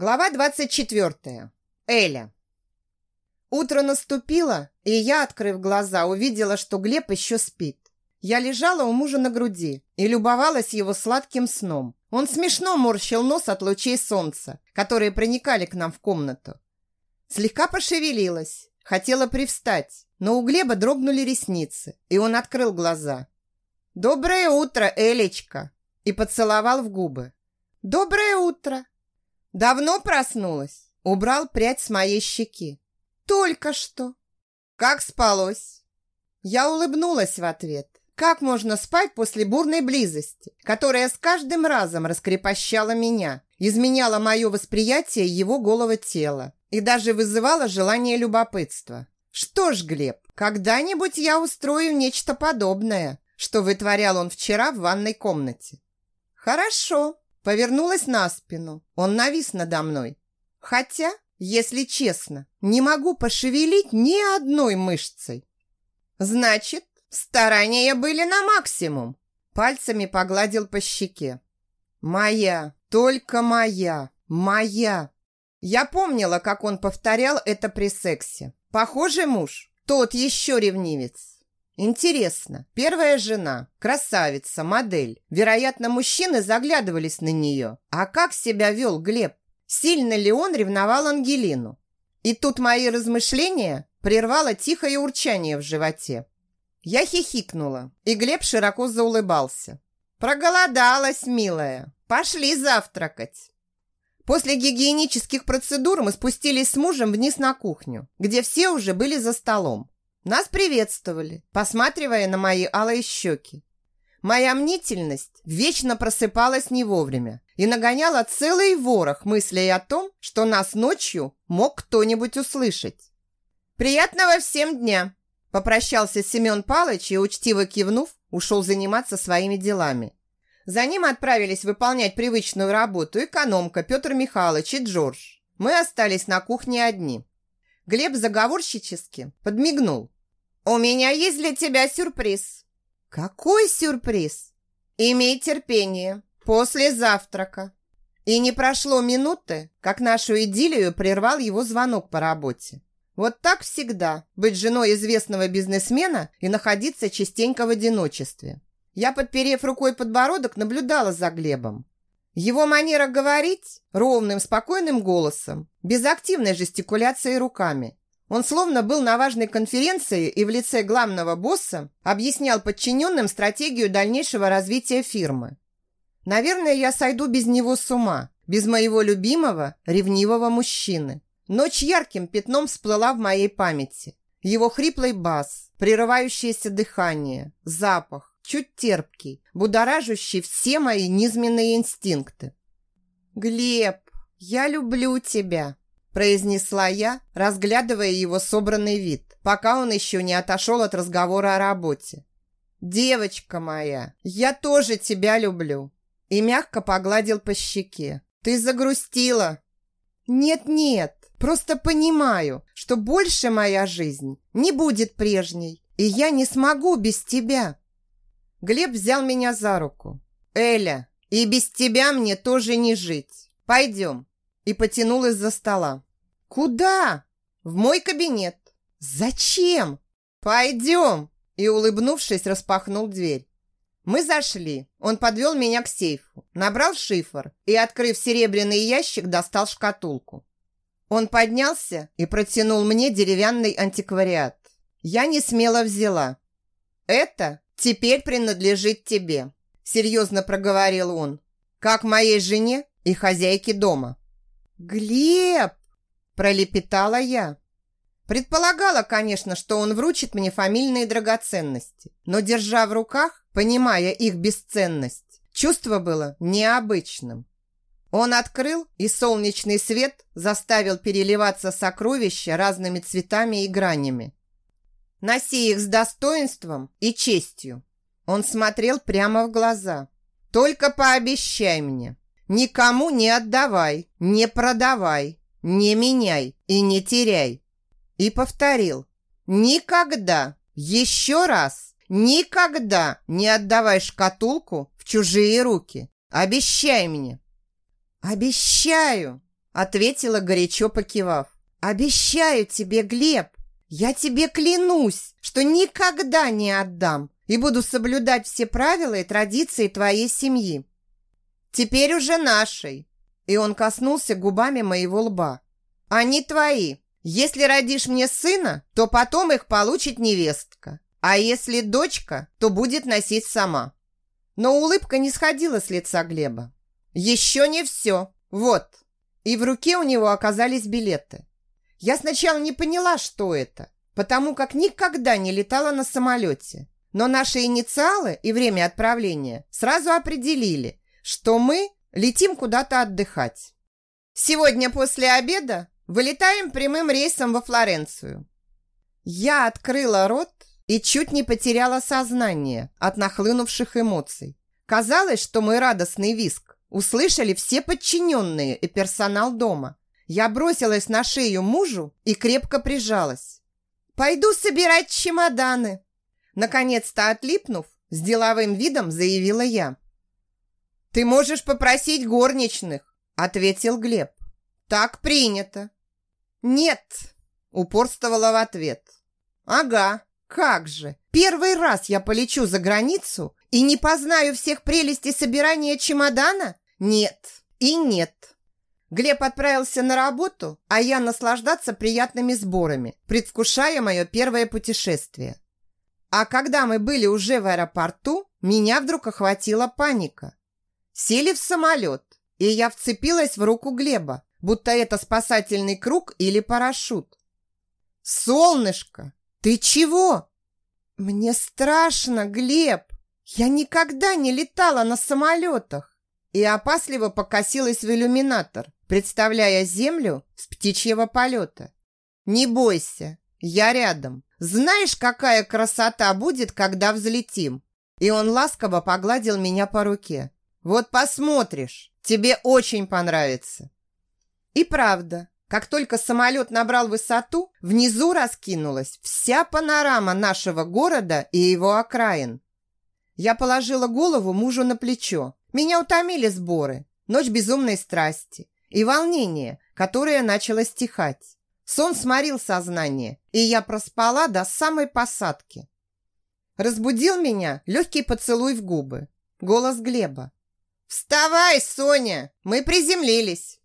Глава 24. Эля. Утро наступило, и я, открыв глаза, увидела, что Глеб еще спит. Я лежала у мужа на груди и любовалась его сладким сном. Он смешно морщил нос от лучей солнца, которые проникали к нам в комнату. Слегка пошевелилась, хотела привстать, но у Глеба дрогнули ресницы, и он открыл глаза. «Доброе утро, Элечка!» и поцеловал в губы. «Доброе утро!» Давно проснулась? Убрал прядь с моей щеки. Только что. Как спалось? Я улыбнулась в ответ. Как можно спать после бурной близости, которая с каждым разом раскрепощала меня, изменяла мое восприятие его голого тела и даже вызывала желание любопытства? Что ж, Глеб, когда-нибудь я устрою нечто подобное, что вытворял он вчера в ванной комнате. Хорошо, Повернулась на спину. Он навис надо мной. Хотя, если честно, не могу пошевелить ни одной мышцей. Значит, старания были на максимум. Пальцами погладил по щеке. Моя, только моя, моя. Я помнила, как он повторял это при сексе. Похожий муж, тот еще ревнивец. Интересно, первая жена, красавица, модель. Вероятно, мужчины заглядывались на нее. А как себя вел Глеб? Сильно ли он ревновал Ангелину? И тут мои размышления прервало тихое урчание в животе. Я хихикнула, и Глеб широко заулыбался. «Проголодалась, милая. Пошли завтракать». После гигиенических процедур мы спустились с мужем вниз на кухню, где все уже были за столом. Нас приветствовали, посматривая на мои алые щеки. Моя мнительность вечно просыпалась не вовремя и нагоняла целый ворох мыслей о том, что нас ночью мог кто-нибудь услышать. «Приятного всем дня!» Попрощался Семен Палыч и, учтиво кивнув, ушел заниматься своими делами. За ним отправились выполнять привычную работу экономка Петр Михайлович и Джордж. Мы остались на кухне одни. Глеб заговорщически подмигнул, «У меня есть для тебя сюрприз». «Какой сюрприз?» «Имей терпение. После завтрака». И не прошло минуты, как нашу идиллию прервал его звонок по работе. Вот так всегда, быть женой известного бизнесмена и находиться частенько в одиночестве. Я, подперев рукой подбородок, наблюдала за Глебом. Его манера говорить ровным, спокойным голосом, без активной жестикуляции руками, он словно был на важной конференции и в лице главного босса объяснял подчиненным стратегию дальнейшего развития фирмы. Наверное, я сойду без него с ума, без моего любимого, ревнивого мужчины. Ночь ярким пятном всплыла в моей памяти. Его хриплый бас, прерывающееся дыхание, запах, чуть терпкий, будоражащий все мои низменные инстинкты. «Глеб, я люблю тебя!» Произнесла я, разглядывая его собранный вид, пока он еще не отошел от разговора о работе. «Девочка моя, я тоже тебя люблю!» И мягко погладил по щеке. «Ты загрустила!» «Нет-нет, просто понимаю, что больше моя жизнь не будет прежней, и я не смогу без тебя!» Глеб взял меня за руку. «Эля, и без тебя мне тоже не жить. Пойдем!» И потянул из-за стола. «Куда?» «В мой кабинет». «Зачем?» «Пойдем!» И, улыбнувшись, распахнул дверь. Мы зашли. Он подвел меня к сейфу, набрал шифр и, открыв серебряный ящик, достал шкатулку. Он поднялся и протянул мне деревянный антиквариат. Я не смело взяла. «Это теперь принадлежит тебе», – серьезно проговорил он, «как моей жене и хозяйке дома». «Глеб!» Пролепетала я. Предполагала, конечно, что он вручит мне фамильные драгоценности, но, держа в руках, понимая их бесценность, чувство было необычным. Он открыл, и солнечный свет заставил переливаться сокровища разными цветами и гранями. «Носи их с достоинством и честью». Он смотрел прямо в глаза. «Только пообещай мне, никому не отдавай, не продавай, не меняй и не теряй. И повторил. Никогда, еще раз, никогда не отдавай шкатулку в чужие руки. Обещай мне. Обещаю. ответила горячо покивав. Обещаю тебе, Глеб, я тебе клянусь, что никогда не отдам и буду соблюдать все правила и традиции твоей семьи. Теперь уже нашей. И он коснулся губами моего лба. Они твои. Если родишь мне сына, то потом их получит невестка. А если дочка, то будет носить сама. Но улыбка не сходила с лица Глеба. Еще не все. Вот. И в руке у него оказались билеты. Я сначала не поняла, что это, потому как никогда не летала на самолете. Но наши инициалы и время отправления сразу определили, что мы летим куда-то отдыхать. Сегодня после обеда вылетаем прямым рейсом во Флоренцию. Я открыла рот и чуть не потеряла сознание от нахлынувших эмоций. Казалось, что мой радостный виск услышали все подчиненные и персонал дома. Я бросилась на шею мужу и крепко прижалась. «Пойду собирать чемоданы!» Наконец-то отлипнув, с деловым видом заявила я. «Ты можешь попросить горничных», — ответил Глеб. «Так принято». «Нет», — упорствовала в ответ. «Ага, как же. Первый раз я полечу за границу и не познаю всех прелестей собирания чемодана? Нет и нет». Глеб отправился на работу, а я наслаждаться приятными сборами, предвкушая мое первое путешествие. А когда мы были уже в аэропорту, меня вдруг охватила паника. Сели в самолет, и я вцепилась в руку Глеба, будто это спасательный круг или парашют. «Солнышко, ты чего?» «Мне страшно, Глеб! Я никогда не летала на самолетах!» И опасливо покосилась в иллюминатор, представляя Землю с птичьего полета. «Не бойся, я рядом. Знаешь, какая красота будет, когда взлетим?» И он ласково погладил меня по руке. «Вот посмотришь, тебе очень понравится». И правда, как только самолет набрал высоту, внизу раскинулась вся панорама нашего города и его окраин. Я положила голову мужу на плечо. Меня утомили сборы, ночь безумной страсти и волнение, которое начало стихать. Сон сморил сознание, и я проспала до самой посадки. Разбудил меня легкий поцелуй в губы. Голос Глеба. «Вставай, Соня! Мы приземлились!»